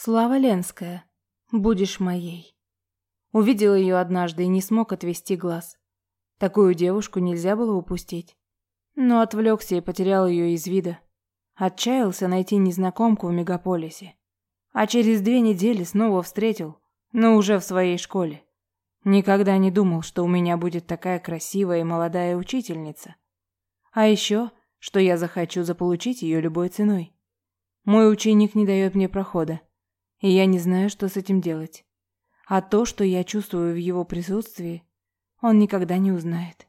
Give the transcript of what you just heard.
Слава Ленская, будешь моей. Увидел ее однажды и не смог отвести глаз. Такую девушку нельзя было упустить. Но отвлекся и потерял ее из вида. Отчаялся найти незнакомку в мегаполисе. А через две недели снова встретил, но уже в своей школе. Никогда не думал, что у меня будет такая красивая и молодая учительница. А еще, что я захочу заполучить ее любой ценой. Мой ученик не дает мне прохода, и я не знаю, что с этим делать. А то, что я чувствую в его присутствии, он никогда не узнает.